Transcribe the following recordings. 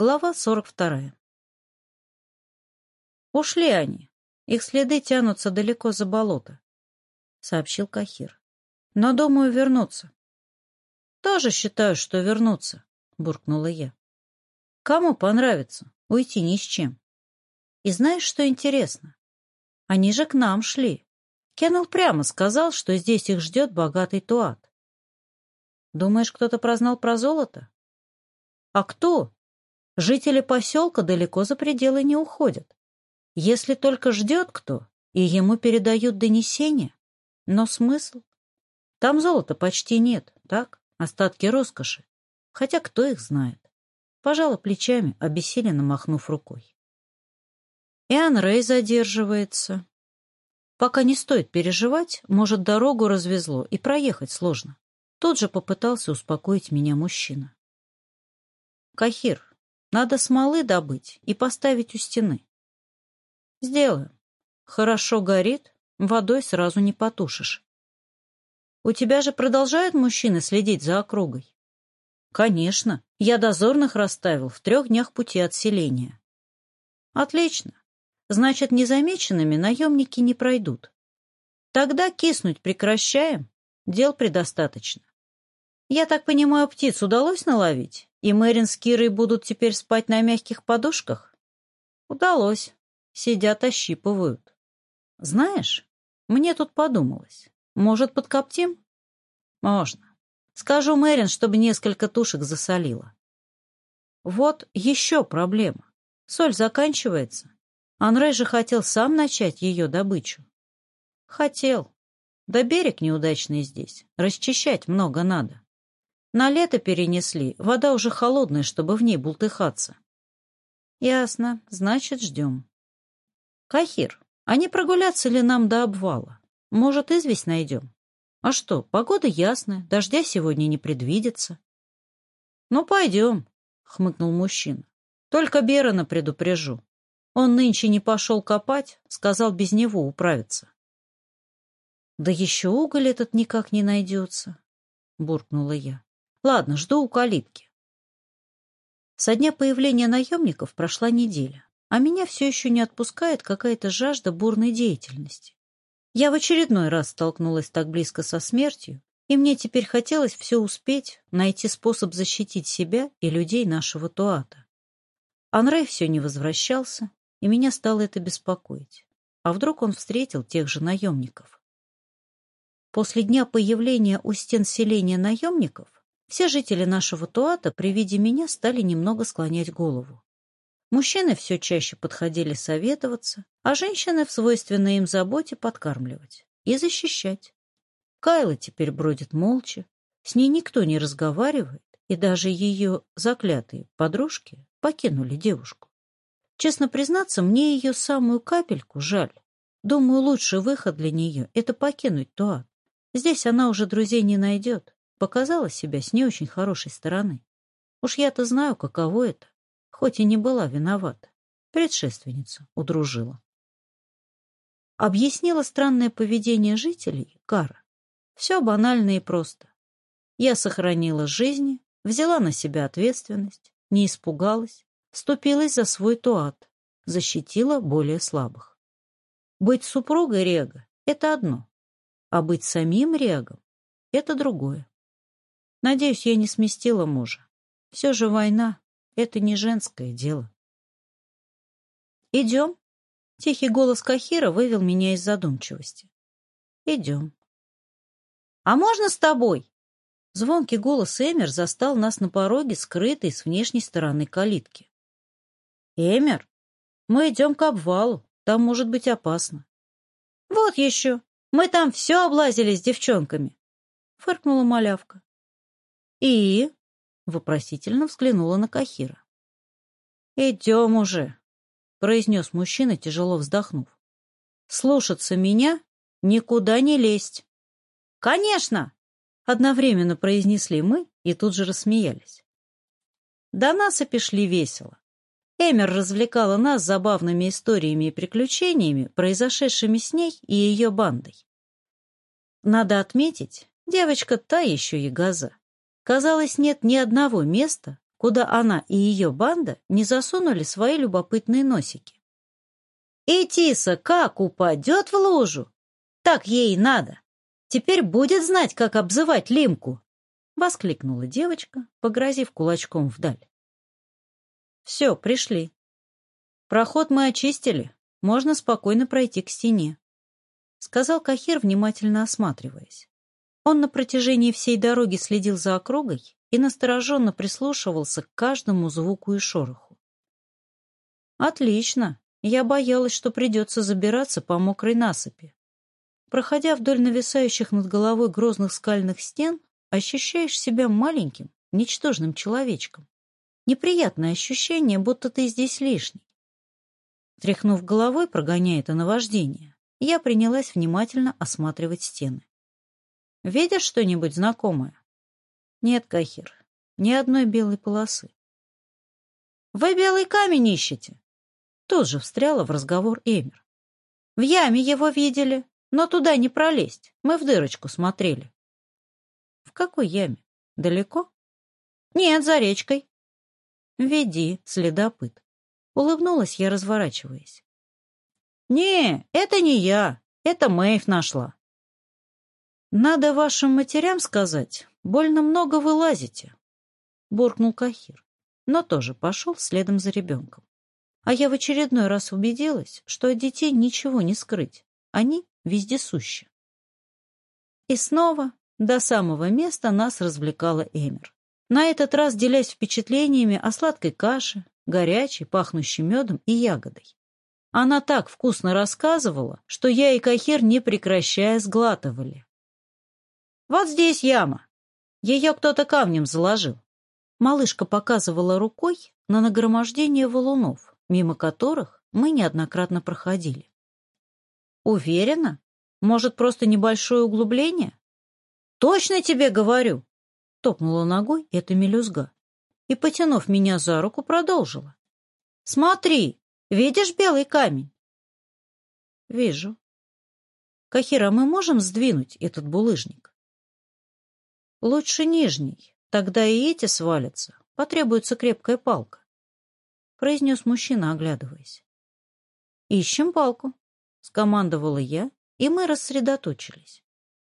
Глава 42. «Ушли они. Их следы тянутся далеко за болото», — сообщил Кахир. «Но думаю вернуться». «Тоже считаю, что вернуться», — буркнула я. «Кому понравится? Уйти ни с чем. И знаешь, что интересно? Они же к нам шли. Кеннел прямо сказал, что здесь их ждет богатый туат. Думаешь, кто-то прознал про золото? А кто?» Жители поселка далеко за пределы не уходят. Если только ждет кто, и ему передают донесения, Но смысл? Там золота почти нет, так? Остатки роскоши. Хотя кто их знает? Пожала плечами, обессиленно махнув рукой. И Рэй задерживается. Пока не стоит переживать, может, дорогу развезло и проехать сложно. Тот же попытался успокоить меня мужчина. «Кахир, надо смолы добыть и поставить у стены. Сделаю. Хорошо горит, водой сразу не потушишь. У тебя же продолжают мужчины следить за округой? Конечно. Я дозорных расставил в трех днях пути от селения. Отлично. Значит, незамеченными наемники не пройдут. Тогда киснуть прекращаем, дел предостаточно. Я так понимаю, птиц удалось наловить? И Мэрин с Кирой будут теперь спать на мягких подушках? Удалось. Сидят, ощипывают. Знаешь, мне тут подумалось. Может, подкоптим? Можно. Скажу Мэрин, чтобы несколько тушек засолила. Вот еще проблема. Соль заканчивается. Анрей же хотел сам начать ее добычу. Хотел. Да берег неудачный здесь. Расчищать много надо. На лето перенесли, вода уже холодная, чтобы в ней бултыхаться. Ясно, значит, ждем. Кахир, а не прогуляться ли нам до обвала? Может, известь найдем? А что, погода ясная, дождя сегодня не предвидится. Ну, пойдем, хмыкнул мужчина. Только Берона предупрежу. Он нынче не пошел копать, сказал без него управиться. Да еще уголь этот никак не найдется, буркнула я. Ладно, жду у калитки. Со дня появления наемников прошла неделя, а меня все еще не отпускает какая-то жажда бурной деятельности. Я в очередной раз столкнулась так близко со смертью, и мне теперь хотелось все успеть, найти способ защитить себя и людей нашего Туата. Анрей все не возвращался, и меня стало это беспокоить. А вдруг он встретил тех же наемников? После дня появления у стен селения наемников все жители нашего Туата при виде меня стали немного склонять голову. Мужчины все чаще подходили советоваться, а женщины в свойственной им заботе подкармливать и защищать. Кайла теперь бродит молча, с ней никто не разговаривает, и даже ее заклятые подружки покинули девушку. Честно признаться, мне ее самую капельку жаль. Думаю, лучший выход для нее — это покинуть Туат. Здесь она уже друзей не найдет показала себя с не очень хорошей стороны. Уж я-то знаю, каково это, хоть и не была виновата. Предшественница удружила. Объяснила странное поведение жителей Кара. Все банально и просто. Я сохранила жизни, взяла на себя ответственность, не испугалась, вступилась за свой туат, защитила более слабых. Быть супругой Рега — это одно, а быть самим Регом — это другое. Надеюсь, я не сместила мужа. Все же война — это не женское дело. «Идем?» — тихий голос Кахира вывел меня из задумчивости. «Идем». «А можно с тобой?» Звонкий голос Эмер застал нас на пороге, скрытой с внешней стороны калитки. «Эмер, мы идем к обвалу, там может быть опасно». «Вот еще, мы там все облазили с девчонками», — фыркнула малявка. «И?» — вопросительно взглянула на Кахира. «Идем уже», — произнес мужчина, тяжело вздохнув. «Слушаться меня? Никуда не лезть». «Конечно!» — одновременно произнесли мы и тут же рассмеялись. До нас и весело. Эмер развлекала нас забавными историями и приключениями, произошедшими с ней и ее бандой. Надо отметить, девочка та еще и газа. Казалось, нет ни одного места, куда она и ее банда не засунули свои любопытные носики. И Тиса как упадет в лужу, так ей надо. Теперь будет знать, как обзывать лимку, — воскликнула девочка, погрозив кулачком вдаль. Все, пришли. Проход мы очистили, можно спокойно пройти к стене, — сказал Кахир, внимательно осматриваясь. Он на протяжении всей дороги следил за округой и настороженно прислушивался к каждому звуку и шороху. «Отлично!» Я боялась, что придется забираться по мокрой насыпи. Проходя вдоль нависающих над головой грозных скальных стен, ощущаешь себя маленьким, ничтожным человечком. Неприятное ощущение, будто ты здесь лишний. Тряхнув головой, прогоняя это наваждение, я принялась внимательно осматривать стены. Видишь что-нибудь знакомое? Нет, Кахир, ни одной белой полосы. Вы белый камень ищете? Тут же встряла в разговор Эмир. В яме его видели, но туда не пролезть. Мы в дырочку смотрели. В какой яме? Далеко? Нет, за речкой. Веди, следопыт. Улыбнулась я, разворачиваясь. «Не, это не я. Это Мэйв нашла. «Надо вашим матерям сказать, больно много вы лазите», — буркнул Кахир, но тоже пошел следом за ребенком. А я в очередной раз убедилась, что от детей ничего не скрыть, они вездесущи. И снова до самого места нас развлекала Эмир, На этот раз делясь впечатлениями о сладкой каше, горячей, пахнущей медом и ягодой. Она так вкусно рассказывала, что я и Кахир, не прекращая, сглатывали. Вот здесь яма. Ее кто-то камнем заложил. Малышка показывала рукой на нагромождение валунов, мимо которых мы неоднократно проходили. Уверена? Может, просто небольшое углубление? Точно тебе говорю! Топнула ногой эта мелюзга и, потянув меня за руку, продолжила. Смотри, видишь белый камень? Вижу. Кахира, мы можем сдвинуть этот булыжник? Лучше нижний, тогда и эти свалятся. Потребуется крепкая палка. Произнес мужчина, оглядываясь. «Ищем палку», — скомандовала я, и мы рассредоточились.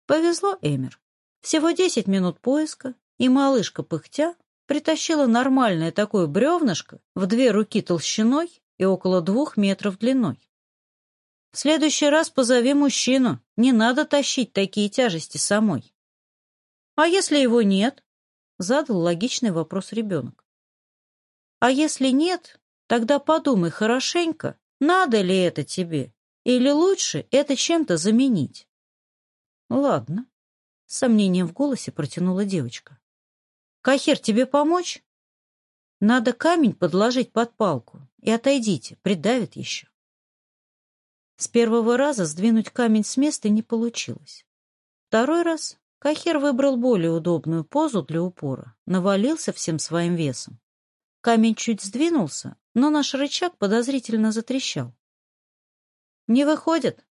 Повезло Эмер. Всего десять минут поиска, и малышка пыхтя притащила нормальное такое бревнышко в две руки толщиной и около двух метров длиной. «В следующий раз позови мужчину, не надо тащить такие тяжести самой», «А если его нет?» — задал логичный вопрос ребенок. «А если нет, тогда подумай хорошенько, надо ли это тебе, или лучше это чем-то заменить». «Ладно», — с сомнением в голосе протянула девочка. «Кахир, тебе помочь?» «Надо камень подложить под палку и отойдите, придавит еще». С первого раза сдвинуть камень с места не получилось. Второй раз Кахир выбрал более удобную позу для упора, навалился всем своим весом. Камень чуть сдвинулся, но наш рычаг подозрительно затрещал. «Не выходит?»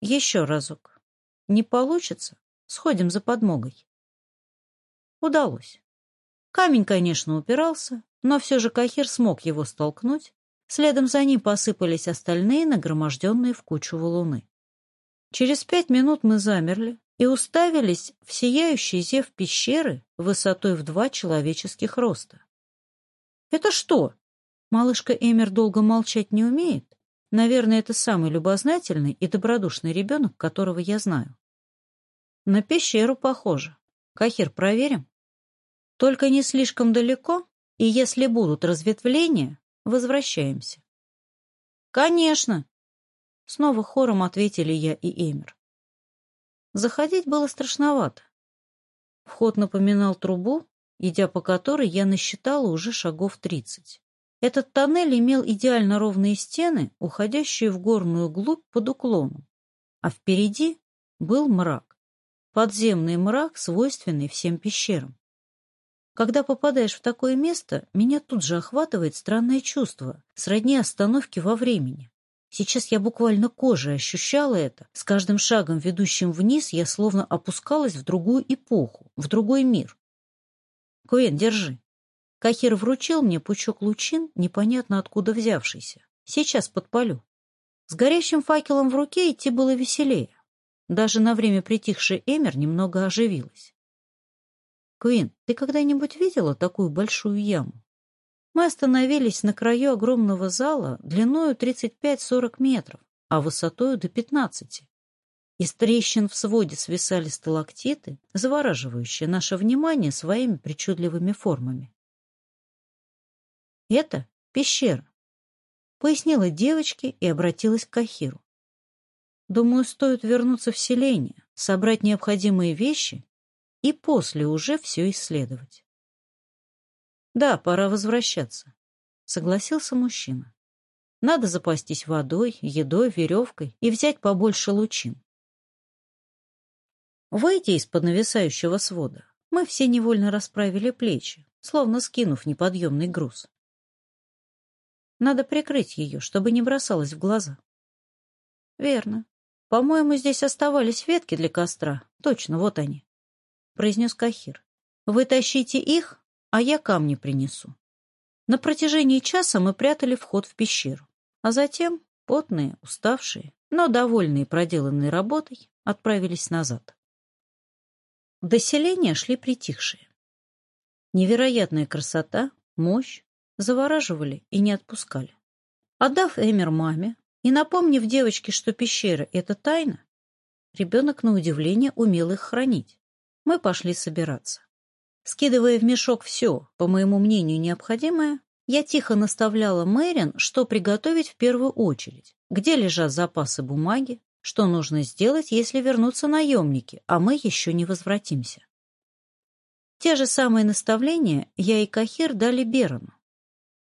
«Еще разок. Не получится? Сходим за подмогой». Удалось. Камень, конечно, упирался, но все же Кахир смог его столкнуть, следом за ним посыпались остальные, нагроможденные в кучу валуны. Через пять минут мы замерли, и уставились в сияющий зев пещеры высотой в два человеческих роста. «Это что?» Малышка Эмер долго молчать не умеет. Наверное, это самый любознательный и добродушный ребенок, которого я знаю. На пещеру похоже. Кахир, проверим. Только не слишком далеко, и если будут разветвления, возвращаемся. Конечно! Снова хором ответили я и Эмер. Заходить было страшновато. Вход напоминал трубу, идя по которой я насчитала уже шагов тридцать. Этот тоннель имел идеально ровные стены, уходящие в горную глубь под уклоном, а впереди был мрак. Подземный мрак, свойственный всем пещерам. Когда попадаешь в такое место, меня тут же охватывает странное чувство, сродни остановки во времени. Сейчас я буквально кожей ощущала это. С каждым шагом, ведущим вниз, я словно опускалась в другую эпоху, в другой мир. «Куэн, держи». Кахир вручил мне пучок лучин, непонятно откуда взявшийся. «Сейчас подпалю». С горящим факелом в руке идти было веселее. Даже на время притихшей Эмер немного оживилась. «Куин, ты когда-нибудь видела такую большую яму?» Мы остановились на краю огромного зала длиною 35-40 метров, а высотою до 15. Из трещин в своде свисали сталактиты, завораживающие наше внимание своими причудливыми формами. «Это пещера», — пояснила девочке и обратилась к Кахиру. «Думаю, стоит вернуться в селение, собрать необходимые вещи и после уже все исследовать». «Да, пора возвращаться», — согласился мужчина. «Надо запастись водой, едой, веревкой и взять побольше лучин». Выйдя из-под нависающего свода, мы все невольно расправили плечи, словно скинув неподъемный груз. Надо прикрыть ее, чтобы не бросалась в глаза. Верно. По-моему, здесь оставались ветки для костра. Точно, вот они. Произнес Кахир. Вытащите их, а я камни принесу. На протяжении часа мы прятали вход в пещеру, а затем, потные, уставшие, но довольные проделанной работой, отправились назад. До селения шли притихшие. Невероятная красота, мощь завораживали и не отпускали. Отдав Эмер маме и напомнив девочке, что пещера — это тайна, ребенок, на удивление, умел их хранить. Мы пошли собираться. Скидывая в мешок все, по моему мнению, необходимое, я тихо наставляла Мэрин, что приготовить в первую очередь, где лежат запасы бумаги, что нужно сделать, если вернутся наемники, а мы еще не возвратимся. Те же самые наставления я и Кахир дали Берону.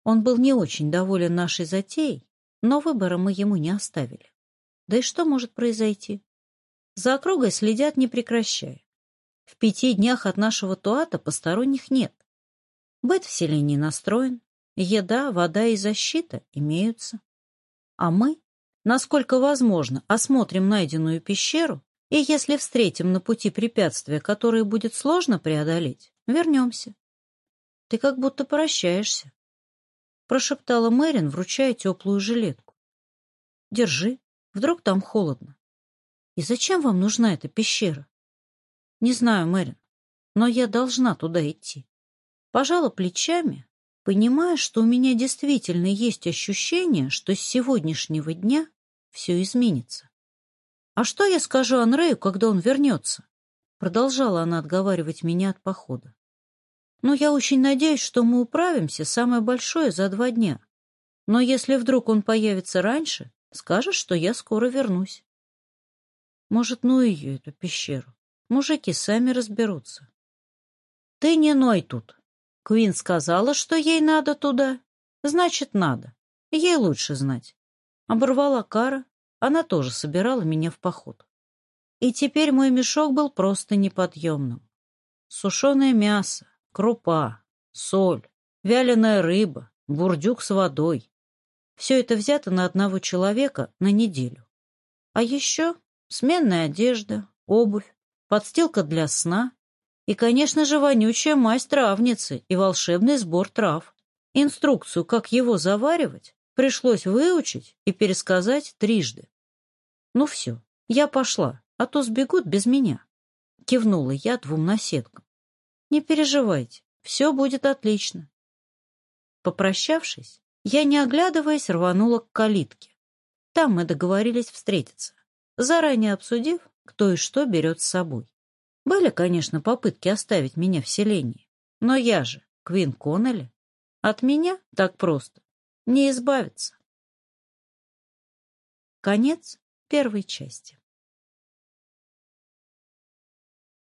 Он был не очень доволен нашей затеей, но выбора мы ему не оставили. Да и что может произойти? За округой следят, не прекращая. В пяти днях от нашего туата посторонних нет. Быт в селении настроен, еда, вода и защита имеются. А мы, насколько возможно, осмотрим найденную пещеру, и если встретим на пути препятствия, которые будет сложно преодолеть, вернемся. Ты как будто прощаешься, — прошептала Мэрин, вручая теплую жилетку. Держи, вдруг там холодно. И зачем вам нужна эта пещера? Не знаю, Мэрин, но я должна туда идти. Пожала плечами, понимая, что у меня действительно есть ощущение, что с сегодняшнего дня все изменится. А что я скажу Анрею, когда он вернется? Продолжала она отговаривать меня от похода. Но я очень надеюсь, что мы управимся, самое большое, за два дня. Но если вдруг он появится раньше, скажешь, что я скоро вернусь. Может, ну ее, эту пещеру. Мужики сами разберутся. Ты не ной тут. Квин сказала, что ей надо туда. Значит, надо. Ей лучше знать. Оборвала Кара. Она тоже собирала меня в поход. И теперь мой мешок был просто неподъемным. Сушеное мясо, крупа, соль, вяленая рыба, бурдюк с водой. Все это взято на одного человека на неделю. А еще сменная одежда, обувь, подстилка для сна и, конечно же, вонючая мазь травницы и волшебный сбор трав. Инструкцию, как его заваривать, пришлось выучить и пересказать трижды. «Ну все, я пошла, а то сбегут без меня», — кивнула я двум наседкам. «Не переживайте, все будет отлично». Попрощавшись, я, не оглядываясь, рванула к калитке. Там мы договорились встретиться, заранее обсудив, кто и что берет с собой. Были, конечно, попытки оставить меня в селении, но я же Квин Коннелли. От меня так просто не избавиться. Конец первой части.